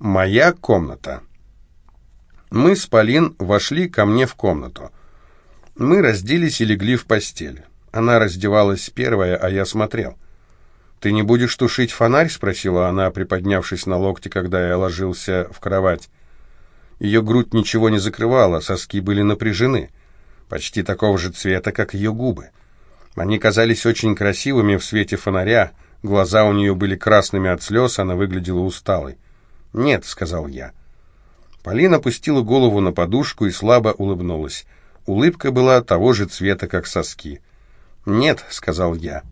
Моя комната. Мы с Полин вошли ко мне в комнату. Мы разделись и легли в постель. Она раздевалась первая, а я смотрел. «Ты не будешь тушить фонарь?» — спросила она, приподнявшись на локте, когда я ложился в кровать. Ее грудь ничего не закрывала, соски были напряжены, почти такого же цвета, как ее губы. Они казались очень красивыми в свете фонаря, глаза у нее были красными от слез, она выглядела усталой. «Нет», — сказал я. Полина опустила голову на подушку и слабо улыбнулась. Улыбка была того же цвета, как соски. «Нет», — сказал я.